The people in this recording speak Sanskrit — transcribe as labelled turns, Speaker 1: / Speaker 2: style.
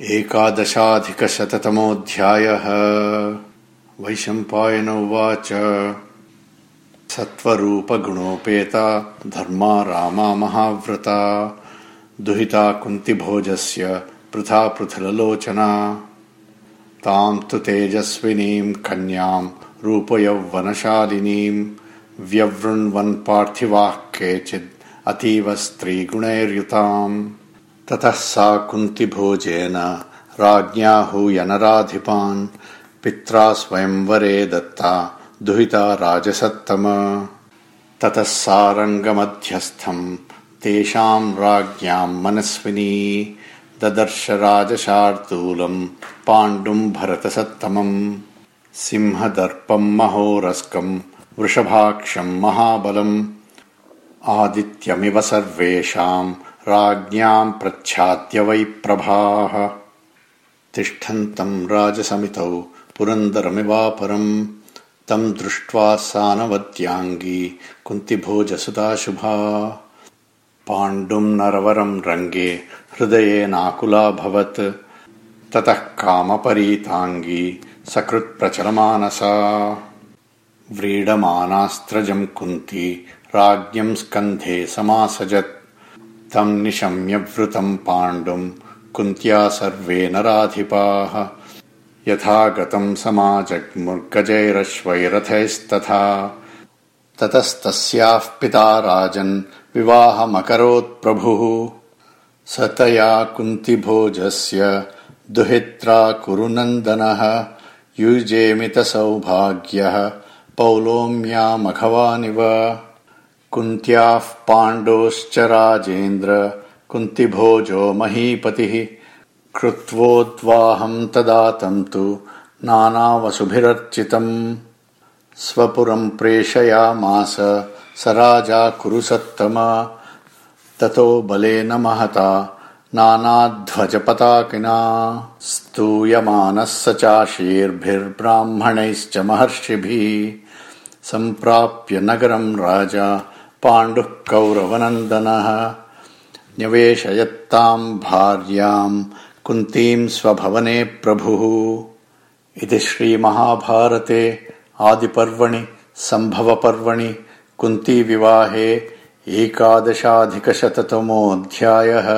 Speaker 1: एकादशाधिकशततमोऽध्यायः। वैशम्पायन उवाच। सत्त्वरूपगुणोपेता धर्मा रामा महाव्रता। दुहिता कुन्तिभोजस्य पृथा पृथुललोचना। ताम् तु तेजस्विनीम् कन्याम् रूपयौवनशालिनीम् व्यवृण्वन् पार्थिवाः केचिद् अतीव स्त्रीगुणैर्युताम् ततः सा कुन्तिभोजेन राज्ञाहूयनराधिपान् पित्रा स्वयंवरे दत्ता दुहिता राजसत्तम। ततः सारङ्गमध्यस्थम् तेषाम् राज्ञाम् मनस्विनी। ददर्श राजशार्दूलम् पाण्डुम् भरतसत्तमम्। सिंहदर्पम् महोरस्कम् वृषभाक्षम् महाबलम् आदित्यमिव सर्वेषाम् राज्ञाम् प्रच्छाद्य वै प्रभाः। तिष्ठन्तम् राजसमितौ पुरन्दरमिवापरम्। तम् दृष्ट्वा सानवद्याङ्गी कुन्तिभोजसुताशुभा पाण्डुम् नरवरम् रङ्गे हृदयेनाकुलाभवत् ततः कामपरीताङ्गी सकृत्प्रचलमानसा व्रीडमानास्त्रजम् कुन्ती राज्ञम् स्कन्धे समासजत्। तम् निशम्यवृतम् पाण्डुम् कुन्त्या सर्वे नराधिपाः। यथा गतम् समाजग्मुर्गजैरश्वैरथैस्तथा। ततस्तस्याः पिता राजन् विवाहमकरोत्प्रभुः स तया कुन्तिभोजस्य दुहित्रा कुरुनन्दनः। युजेमितसौभाग्यः पौलोम्यामघवानिव। कुन्त्याः पाण्डोश्च राजेन्द्र कुन्तिभोजो महीपतिः। कृत्वोद्वाहम् तदा तन्तु नानावसुभिरर्चितम्। स्वपुरम् प्रेषयामास स राजा कुरुसत्तम। ततो बलेन महता नानाध्वजपताकिना। स्तूयमानः स चाशीर्भिर्ब्राह्मणैश्च महर्षिभिः सम्प्राप्य नगरम् राजा पाण्डुः कौरवनन्दनः न्यवेशयत्ताम् भार्याम् कुन्तीम् स्वभवने प्रभुः। इति श्रीमहाभारते आदिपर्वणि सम्भवपर्वणि कुन्तीविवाहे एकादशाधिकशततमोऽध्यायः